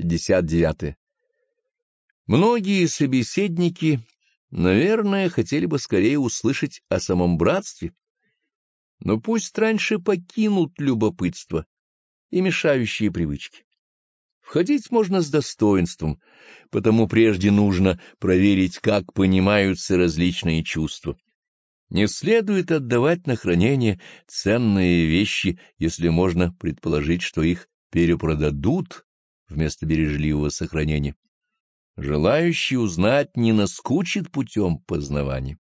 59. Многие собеседники, наверное, хотели бы скорее услышать о самом братстве, но пусть раньше покинут любопытство и мешающие привычки. Входить можно с достоинством, потому прежде нужно проверить, как понимаются различные чувства. Не следует отдавать на хранение ценные вещи, если можно предположить, что их перепродадут вместо бережливого сохранения. Желающий узнать не наскучит путем познавания.